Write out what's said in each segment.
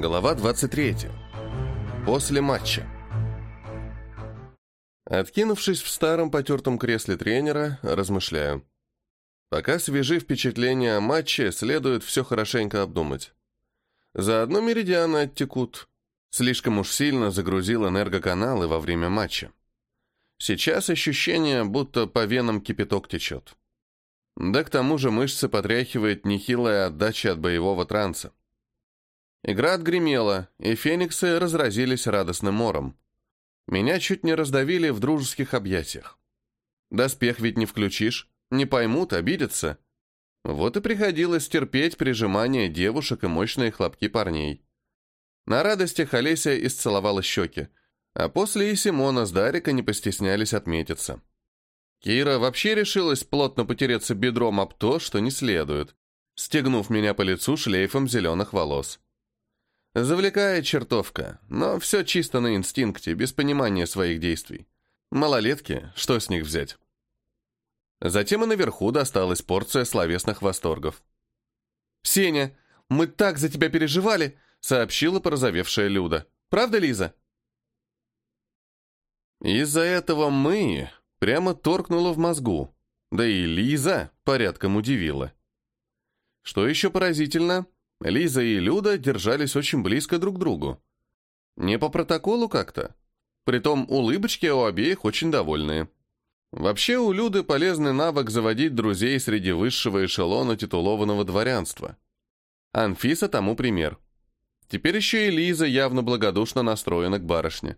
Глава 23. После матча. Откинувшись в старом потертом кресле тренера, размышляю. Пока свежи впечатления о матче, следует все хорошенько обдумать. Заодно меридианы оттекут. Слишком уж сильно загрузил энергоканалы во время матча. Сейчас ощущение, будто по венам кипяток течет. Да к тому же мышцы потряхивает нехилая отдача от боевого транса. Игра отгремела, и фениксы разразились радостным мором. Меня чуть не раздавили в дружеских объятиях. Доспех ведь не включишь, не поймут, обидятся. Вот и приходилось терпеть прижимание девушек и мощные хлопки парней. На радостях Олеся исцеловала щеки, а после и Симона с Дарика не постеснялись отметиться. Кира вообще решилась плотно потереться бедром об то, что не следует, стегнув меня по лицу шлейфом зеленых волос. Завлекает чертовка, но все чисто на инстинкте, без понимания своих действий. Малолетки, что с них взять? Затем и наверху досталась порция словесных восторгов. «Сеня, мы так за тебя переживали!» — сообщила порозовевшая Люда. «Правда, Лиза?» Из-за этого «мы» прямо торкнуло в мозгу, да и Лиза порядком удивила. Что еще поразительно — Лиза и Люда держались очень близко друг к другу. Не по протоколу как-то. Притом улыбочки у обеих очень довольные. Вообще у Люды полезный навык заводить друзей среди высшего эшелона титулованного дворянства. Анфиса тому пример. Теперь еще и Лиза явно благодушно настроена к барышне.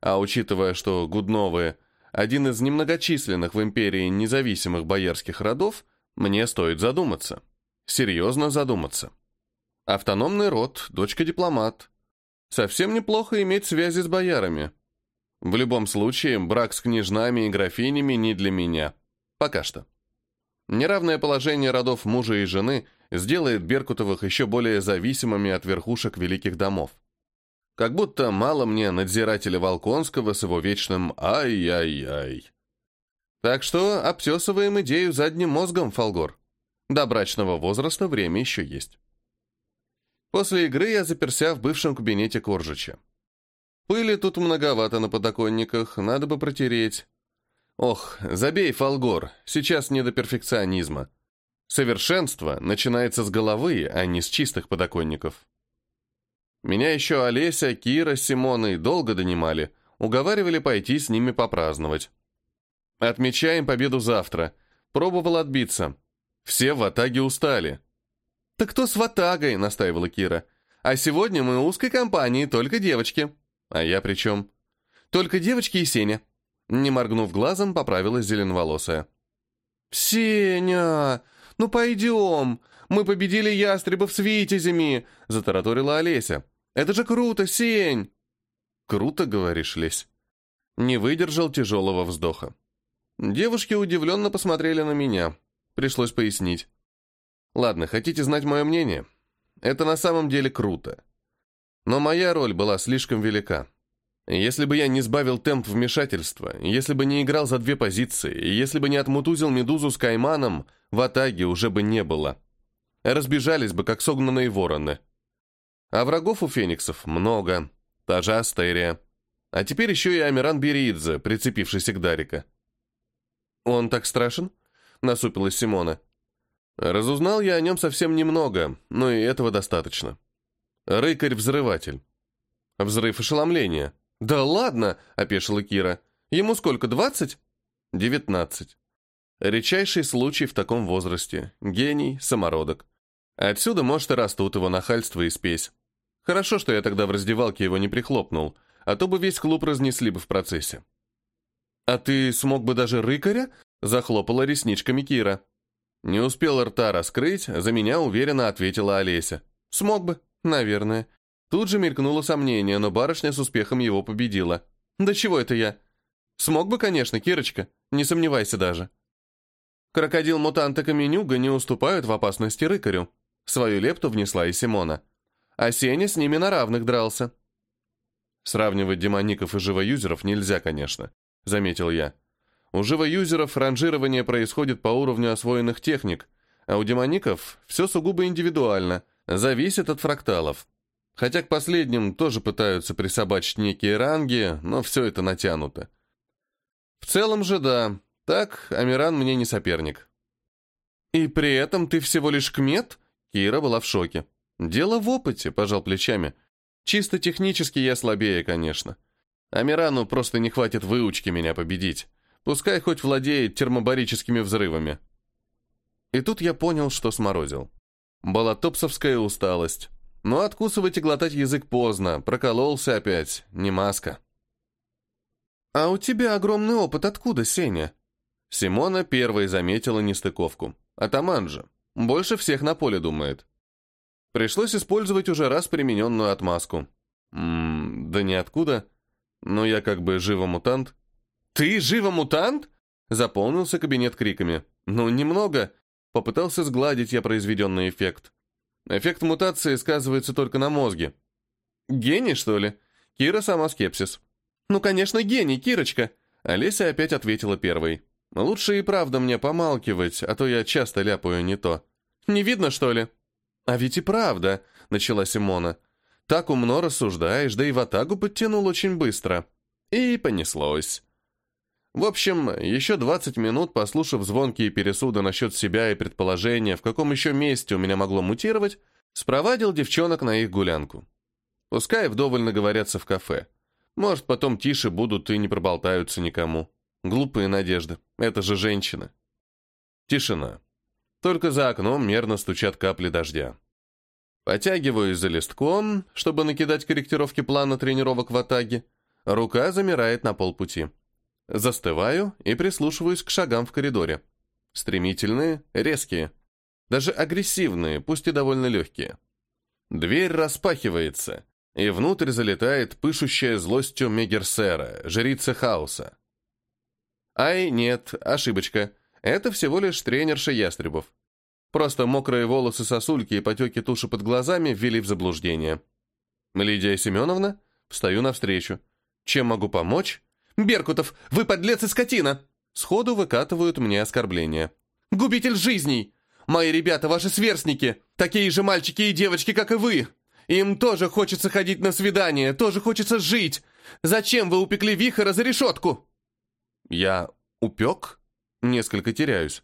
А учитывая, что Гудновые – один из немногочисленных в империи независимых боярских родов, мне стоит задуматься. Серьезно задуматься. Автономный род, дочка-дипломат. Совсем неплохо иметь связи с боярами. В любом случае, брак с княжнами и графинями не для меня. Пока что. Неравное положение родов мужа и жены сделает Беркутовых еще более зависимыми от верхушек великих домов. Как будто мало мне надзирателя Волконского с его вечным «ай-яй-яй». Так что обтесываем идею задним мозгом, Фолгор. До брачного возраста время еще есть. После игры я заперся в бывшем кабинете Коржича. Пыли тут многовато на подоконниках, надо бы протереть. Ох, забей, Фолгор, сейчас не до перфекционизма. Совершенство начинается с головы, а не с чистых подоконников. Меня еще Олеся, Кира, Симона и долго донимали, уговаривали пойти с ними попраздновать. Отмечаем победу завтра. Пробовал отбиться. Все в Атаге устали. «Так кто с ватагой?» — настаивала Кира. «А сегодня мы узкой компанией, только девочки». «А я при чем?» «Только девочки и Сеня». Не моргнув глазом, поправилась зеленоволосая. «Сеня, ну пойдем! Мы победили ястребов с витязями!» — затараторила Олеся. «Это же круто, Сень!» «Круто, говоришь, Лесь?» Не выдержал тяжелого вздоха. Девушки удивленно посмотрели на меня. Пришлось пояснить. Ладно, хотите знать мое мнение? Это на самом деле круто. Но моя роль была слишком велика. Если бы я не сбавил темп вмешательства, если бы не играл за две позиции, если бы не отмутузил Медузу с Кайманом, в Атаге уже бы не было. Разбежались бы, как согнанные вороны. А врагов у фениксов много. Та же Астерия. А теперь еще и Амиран Беридзе, прицепившийся к Дарика. «Он так страшен?» — насупилась Симона. Разузнал я о нем совсем немного, но и этого достаточно. Рыкарь-взрыватель. Взрыв ошеломления. «Да ладно!» — опешила Кира. «Ему сколько, двадцать?» «Девятнадцать». Редчайший случай в таком возрасте. Гений, самородок. Отсюда, может, и растут его нахальство и спесь. Хорошо, что я тогда в раздевалке его не прихлопнул, а то бы весь клуб разнесли бы в процессе. «А ты смог бы даже рыкаря?» — захлопала ресничками Кира. Не успел рта раскрыть, за меня уверенно ответила Олеся. «Смог бы, наверное». Тут же мелькнуло сомнение, но барышня с успехом его победила. «Да чего это я?» «Смог бы, конечно, Кирочка, не сомневайся даже». Крокодил-мутант и Каменюга не уступают в опасности рыкарю. Свою лепту внесла и Симона. А Сеня с ними на равных дрался. Сравнивать демоников и живоюзеров нельзя, конечно, заметил я. У живоюзеров ранжирование происходит по уровню освоенных техник, а у демоников все сугубо индивидуально, зависит от фракталов. Хотя к последним тоже пытаются присобачить некие ранги, но все это натянуто. В целом же да, так Амиран мне не соперник. «И при этом ты всего лишь кмет?» Кира была в шоке. «Дело в опыте», — пожал плечами. «Чисто технически я слабее, конечно. Амирану просто не хватит выучки меня победить. Пускай хоть владеет термобарическими взрывами». И тут я понял, что сморозил. Была топсовская усталость. Но откусывать и глотать язык поздно, прокололся опять, не маска. «А у тебя огромный опыт откуда, Сеня?» Симона первой заметила нестыковку. Атаман же. Больше всех на поле думает. Пришлось использовать уже раз примененную отмазку. Ммм, да ниоткуда. Но я как бы живо-мутант. «Ты живо-мутант?» Заполнился кабинет криками. «Ну, немного». Попытался сгладить я произведенный эффект. Эффект мутации сказывается только на мозге. «Гений, что ли?» Кира сама скепсис. «Ну, конечно, гений, Кирочка!» Олеся опять ответила первой. Лучше и правда мне помалкивать, а то я часто ляпаю не то. Не видно, что ли? А ведь и правда, начала Симона. Так умно рассуждаешь, да и в атаку подтянул очень быстро. И понеслось. В общем, еще 20 минут, послушав звонкие пересуды насчет себя и предположения, в каком еще месте у меня могло мутировать, спровадил девчонок на их гулянку. Пускай вдоволь наговорятся в кафе. Может, потом тише будут и не проболтаются никому. Глупые надежды. Это же женщина. Тишина. Только за окном мерно стучат капли дождя. Потягиваюсь за листком, чтобы накидать корректировки плана тренировок в Атаге. Рука замирает на полпути. Застываю и прислушиваюсь к шагам в коридоре. Стремительные, резкие. Даже агрессивные, пусть и довольно легкие. Дверь распахивается, и внутрь залетает пышущая злостью Мегерсера, жрица хаоса. Ай, нет, ошибочка. Это всего лишь тренерша ястребов. Просто мокрые волосы сосульки и потеки туши под глазами ввели в заблуждение. Лидия Семеновна? Встаю навстречу. Чем могу помочь? Беркутов, вы подлец и скотина! Сходу выкатывают мне оскорбления. Губитель жизней! Мои ребята, ваши сверстники, такие же мальчики и девочки, как и вы. Им тоже хочется ходить на свидание, тоже хочется жить. Зачем вы упекли Вихара за решетку? Я упек? Несколько теряюсь.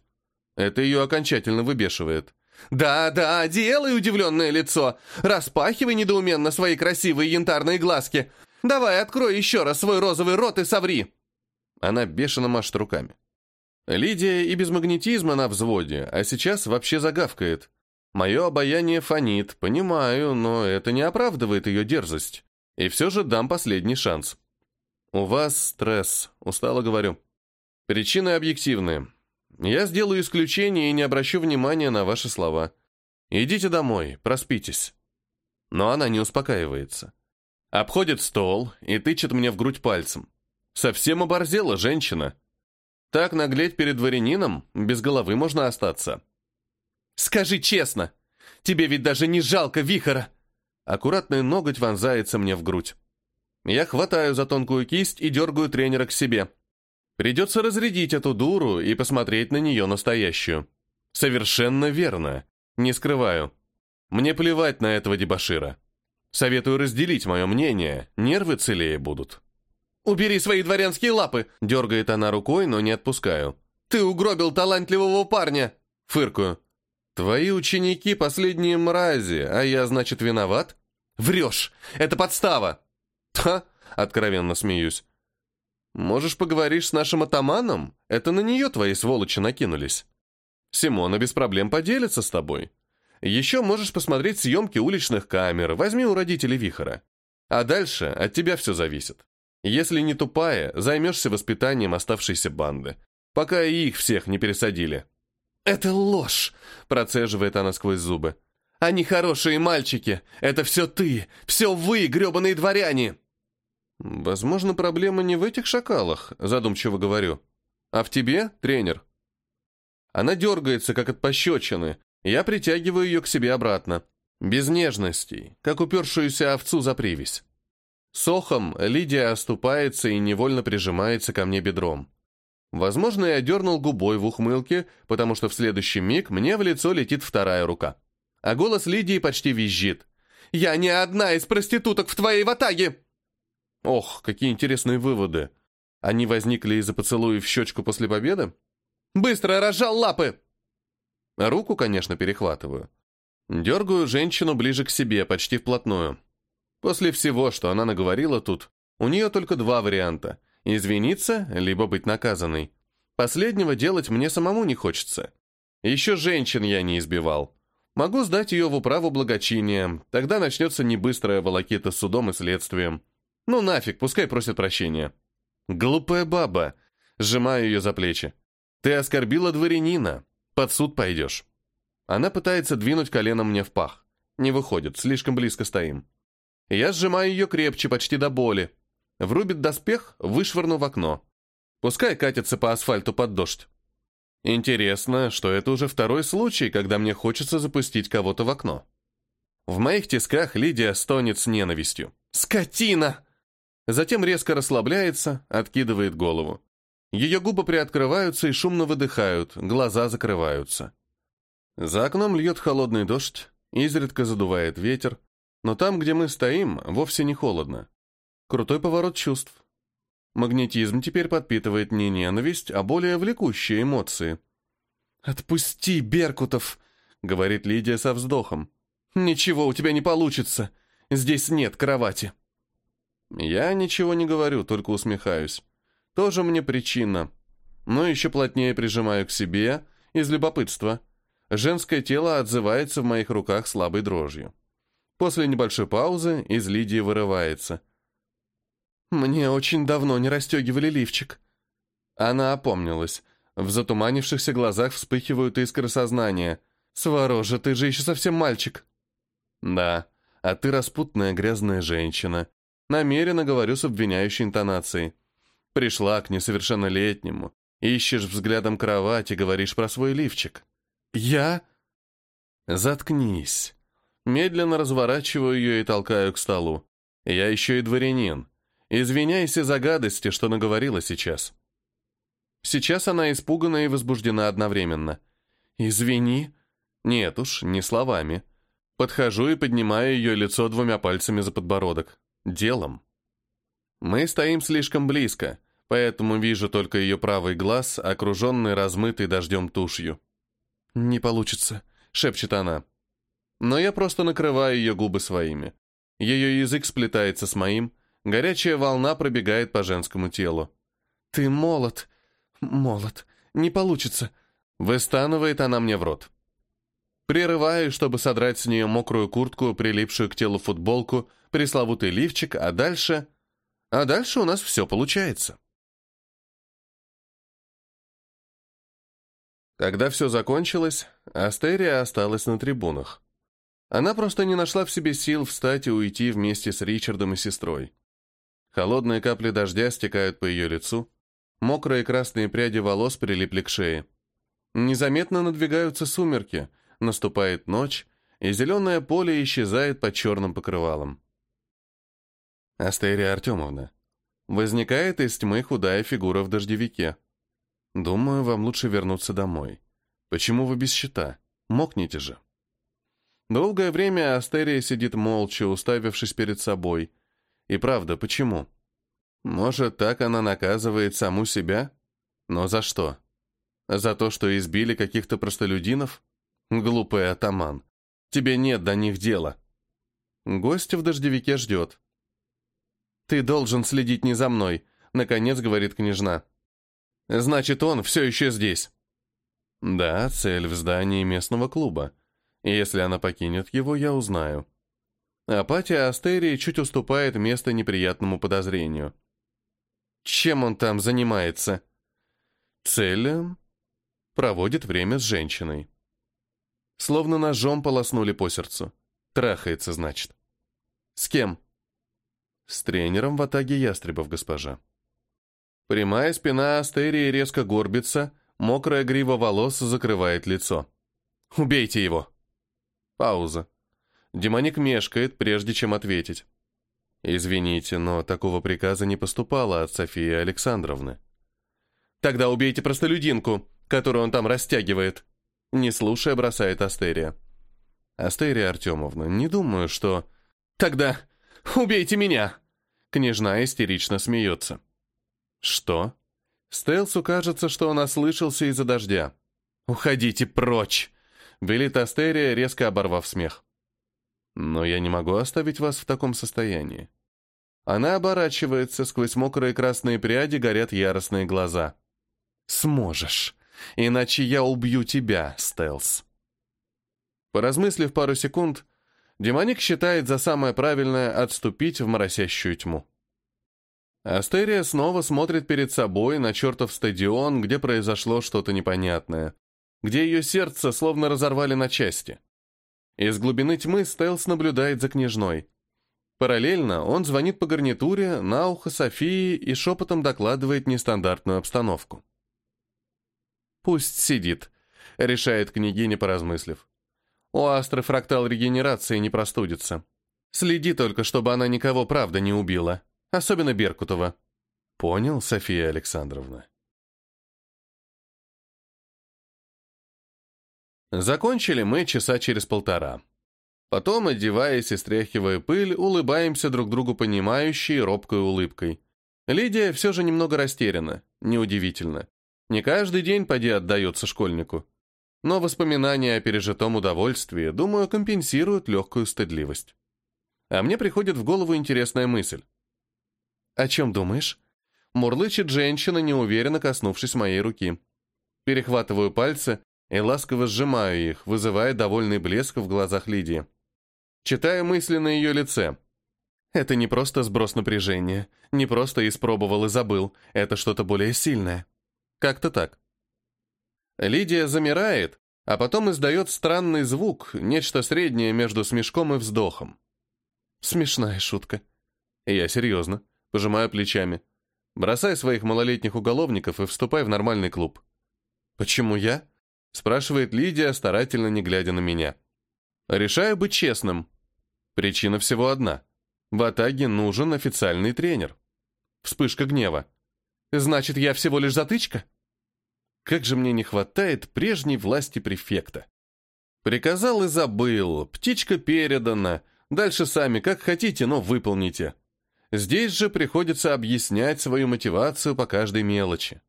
Это ее окончательно выбешивает. «Да-да, делай удивленное лицо. Распахивай недоуменно свои красивые янтарные глазки. Давай, открой еще раз свой розовый рот и соври». Она бешено машет руками. Лидия и без магнетизма на взводе, а сейчас вообще загавкает. Мое обаяние фонит, понимаю, но это не оправдывает ее дерзость. И все же дам последний шанс. «У вас стресс», — устало говорю. «Причины объективные. Я сделаю исключение и не обращу внимания на ваши слова. Идите домой, проспитесь». Но она не успокаивается. Обходит стол и тычет мне в грудь пальцем. Совсем оборзела женщина. Так наглеть перед дворянином, без головы можно остаться. «Скажи честно, тебе ведь даже не жалко вихора!» Аккуратный ноготь вонзается мне в грудь. Я хватаю за тонкую кисть и дергаю тренера к себе. Придется разрядить эту дуру и посмотреть на нее настоящую. Совершенно верно. Не скрываю. Мне плевать на этого дебошира. Советую разделить мое мнение, нервы целее будут. «Убери свои дворянские лапы!» — дергает она рукой, но не отпускаю. «Ты угробил талантливого парня!» — фыркаю. «Твои ученики — последние мрази, а я, значит, виноват?» «Врешь! Это подстава!» «Та!» — откровенно смеюсь. «Можешь поговоришь с нашим атаманом? Это на нее твои сволочи накинулись. Симона без проблем поделится с тобой. Еще можешь посмотреть съемки уличных камер, возьми у родителей Вихора. А дальше от тебя все зависит. Если не тупая, займешься воспитанием оставшейся банды, пока и их всех не пересадили». «Это ложь!» — процеживает она сквозь зубы. «Они хорошие мальчики! Это все ты! Все вы, гребаные дворяне!» «Возможно, проблема не в этих шакалах», — задумчиво говорю, «а в тебе, тренер». Она дергается, как от пощечины. Я притягиваю ее к себе обратно. Без нежностей, как упершуюся овцу за привязь. Сохом Лидия оступается и невольно прижимается ко мне бедром. Возможно, я дернул губой в ухмылке, потому что в следующий миг мне в лицо летит вторая рука. А голос Лидии почти визжит. Я не одна из проституток в твоей ватаге!» Ох, какие интересные выводы. Они возникли из-за поцелуя в щечку после победы? «Быстро разжал лапы!» Руку, конечно, перехватываю. Дергаю женщину ближе к себе, почти вплотную. После всего, что она наговорила тут, у нее только два варианта – извиниться, либо быть наказанной. Последнего делать мне самому не хочется. Еще женщин я не избивал. Могу сдать ее в управу благочиния, тогда начнется небыстрая волокита с судом и следствием. Ну нафиг, пускай просит прощения. Глупая баба. Сжимаю ее за плечи. Ты оскорбила дворянина. Под суд пойдешь. Она пытается двинуть коленом мне в пах. Не выходит, слишком близко стоим. Я сжимаю ее крепче, почти до боли. Врубит доспех, вышвырну в окно. Пускай катится по асфальту под дождь. Интересно, что это уже второй случай, когда мне хочется запустить кого-то в окно. В моих тисках Лидия стонет с ненавистью. «Скотина!» Затем резко расслабляется, откидывает голову. Ее губы приоткрываются и шумно выдыхают, глаза закрываются. За окном льет холодный дождь, изредка задувает ветер, но там, где мы стоим, вовсе не холодно. Крутой поворот чувств. Магнетизм теперь подпитывает не ненависть, а более влекущие эмоции. «Отпусти, Беркутов!» — говорит Лидия со вздохом. «Ничего у тебя не получится. Здесь нет кровати». Я ничего не говорю, только усмехаюсь. Тоже мне причина. Но еще плотнее прижимаю к себе из любопытства. Женское тело отзывается в моих руках слабой дрожью. После небольшой паузы из Лидии вырывается. «Мне очень давно не расстегивали лифчик». Она опомнилась. В затуманившихся глазах вспыхивают искры сознания. «Сворожа, ты же еще совсем мальчик». «Да, а ты распутная грязная женщина, Намеренно говорю с обвиняющей интонацией. Пришла к несовершеннолетнему, ищешь взглядом кровать и говоришь про свой лифчик. Я? Заткнись. Медленно разворачиваю ее и толкаю к столу. Я еще и дворянин. Извиняйся за гадости, что наговорила сейчас. Сейчас она испугана и возбуждена одновременно. «Извини». Нет уж, не словами. Подхожу и поднимаю ее лицо двумя пальцами за подбородок делом. Мы стоим слишком близко, поэтому вижу только ее правый глаз, окруженный размытой дождем тушью. «Не получится», — шепчет она. Но я просто накрываю ее губы своими. Ее язык сплетается с моим, горячая волна пробегает по женскому телу. «Ты молод, молод, не получится», — выстанывает она мне в рот. Прерываю, чтобы содрать с нее мокрую куртку, прилипшую к телу футболку, пресловутый лифчик, а дальше... А дальше у нас все получается. Когда все закончилось, Астерия осталась на трибунах. Она просто не нашла в себе сил встать и уйти вместе с Ричардом и сестрой. Холодные капли дождя стекают по ее лицу, мокрые красные пряди волос прилипли к шее. Незаметно надвигаются сумерки, наступает ночь, и зеленое поле исчезает под черным покрывалом. Астерия Артемовна. Возникает из тьмы худая фигура в дождевике. Думаю, вам лучше вернуться домой. Почему вы без щита? Мокните же. Долгое время Астерия сидит молча, уставившись перед собой. И правда, почему? Может, так она наказывает саму себя? Но за что? За то, что избили каких-то простолюдинов? Глупый атаман. Тебе нет до них дела. Гость в дождевике ждет. «Ты должен следить не за мной», — наконец говорит княжна. «Значит, он все еще здесь». Да, цель в здании местного клуба. Если она покинет его, я узнаю. Апатия Астерии чуть уступает место неприятному подозрению. Чем он там занимается? Цель э, проводит время с женщиной. Словно ножом полоснули по сердцу. Трахается, значит. С кем? С тренером в атаге ястребов, госпожа. Прямая спина Астерии резко горбится, мокрая грива волос закрывает лицо. «Убейте его!» Пауза. Демоник мешкает, прежде чем ответить. «Извините, но такого приказа не поступало от Софии Александровны». «Тогда убейте простолюдинку, которую он там растягивает!» Не слушая, бросает Астерия. «Астерия Артемовна, не думаю, что...» Тогда убейте меня!» Княжна истерично смеется. «Что?» Стелсу кажется, что он ослышался из-за дождя. «Уходите прочь!» — велит Астерия, резко оборвав смех. «Но я не могу оставить вас в таком состоянии». Она оборачивается, сквозь мокрые красные пряди горят яростные глаза. «Сможешь, иначе я убью тебя, Стелс». Поразмыслив пару секунд, демоник считает за самое правильное отступить в моросящую тьму. Астерия снова смотрит перед собой на чертов стадион, где произошло что-то непонятное, где ее сердце словно разорвали на части. Из глубины тьмы Стелс наблюдает за княжной. Параллельно он звонит по гарнитуре на ухо Софии и шепотом докладывает нестандартную обстановку. «Пусть сидит», — решает княгиня, поразмыслив. «У Астры фрактал регенерации не простудится. Следи только, чтобы она никого правда не убила, особенно Беркутова». «Понял, София Александровна». Закончили мы часа через полтора. Потом, одеваясь и стряхивая пыль, улыбаемся друг другу понимающей робкой улыбкой. Лидия все же немного растеряна, неудивительно. Не каждый день поди отдается школьнику. Но воспоминания о пережитом удовольствии, думаю, компенсируют легкую стыдливость. А мне приходит в голову интересная мысль. «О чем думаешь?» Мурлычет женщина, неуверенно коснувшись моей руки. Перехватываю пальцы и ласково сжимаю их, вызывая довольный блеск в глазах Лидии. Читаю мысли на ее лице. Это не просто сброс напряжения, не просто испробовал и забыл, это что-то более сильное. Как-то так. Лидия замирает, а потом издает странный звук, нечто среднее между смешком и вздохом. Смешная шутка. Я серьезно, пожимаю плечами. Бросай своих малолетних уголовников и вступай в нормальный клуб. Почему я? Спрашивает Лидия, старательно не глядя на меня. Решаю быть честным. Причина всего одна. В Атаге нужен официальный тренер. Вспышка гнева. Значит, я всего лишь затычка? Как же мне не хватает прежней власти префекта. Приказал и забыл, птичка передана, дальше сами как хотите, но выполните. Здесь же приходится объяснять свою мотивацию по каждой мелочи.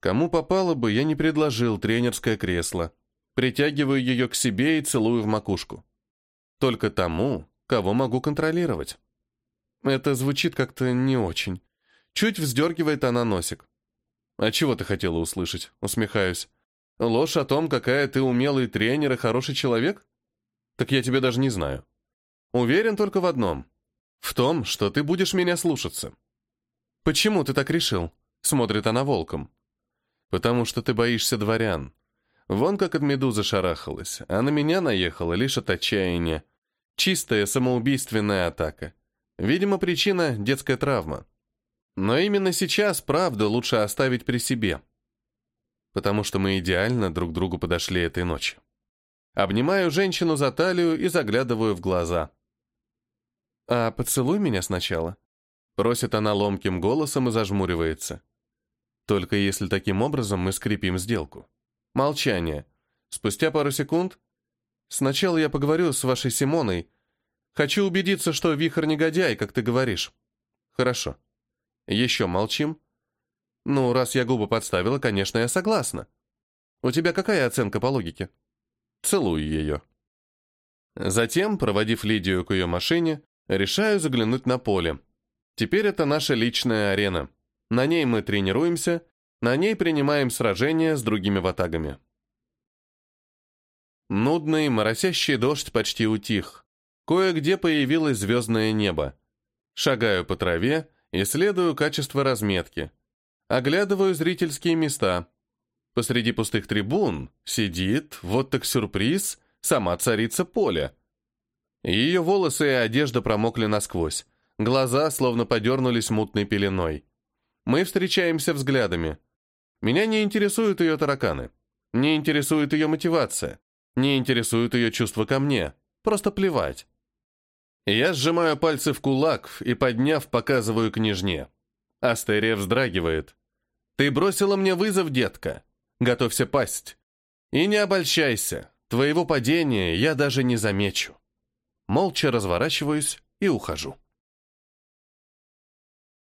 Кому попало бы, я не предложил тренерское кресло. Притягиваю ее к себе и целую в макушку. Только тому, кого могу контролировать. Это звучит как-то не очень. Чуть вздергивает она носик. «А чего ты хотела услышать?» Усмехаюсь. «Ложь о том, какая ты умелый тренер и хороший человек? Так я тебя даже не знаю. Уверен только в одном. В том, что ты будешь меня слушаться». «Почему ты так решил?» Смотрит она волком. «Потому что ты боишься дворян. Вон как от медузы шарахалась, а на меня наехала лишь от отчаяния. Чистая самоубийственная атака. Видимо, причина — детская травма. Но именно сейчас правду лучше оставить при себе. Потому что мы идеально друг другу подошли этой ночью. Обнимаю женщину за талию и заглядываю в глаза. «А поцелуй меня сначала», — просит она ломким голосом и зажмуривается. «Только если таким образом мы скрепим сделку». Молчание. Спустя пару секунд. Сначала я поговорю с вашей Симоной. Хочу убедиться, что Вихр негодяй, как ты говоришь. Хорошо. Еще молчим. Ну, раз я губы подставила, конечно, я согласна. У тебя какая оценка по логике? Целую ее. Затем, проводив Лидию к ее машине, решаю заглянуть на поле. Теперь это наша личная арена. На ней мы тренируемся, на ней принимаем сражения с другими ватагами. Нудный, моросящий дождь почти утих. Кое-где появилось звездное небо. Шагаю по траве, исследую качество разметки. Оглядываю зрительские места. Посреди пустых трибун сидит, вот так сюрприз, сама царица поля. Ее волосы и одежда промокли насквозь. Глаза словно подернулись мутной пеленой. Мы встречаемся взглядами. Меня не интересуют ее тараканы. Не интересует ее мотивация. Не интересует ее чувства ко мне. Просто плевать. Я сжимаю пальцы в кулак и, подняв, показываю княжне. Астерия вздрагивает. «Ты бросила мне вызов, детка. Готовься пасть. И не обольщайся. Твоего падения я даже не замечу». молча разворачиваюсь и ухожу.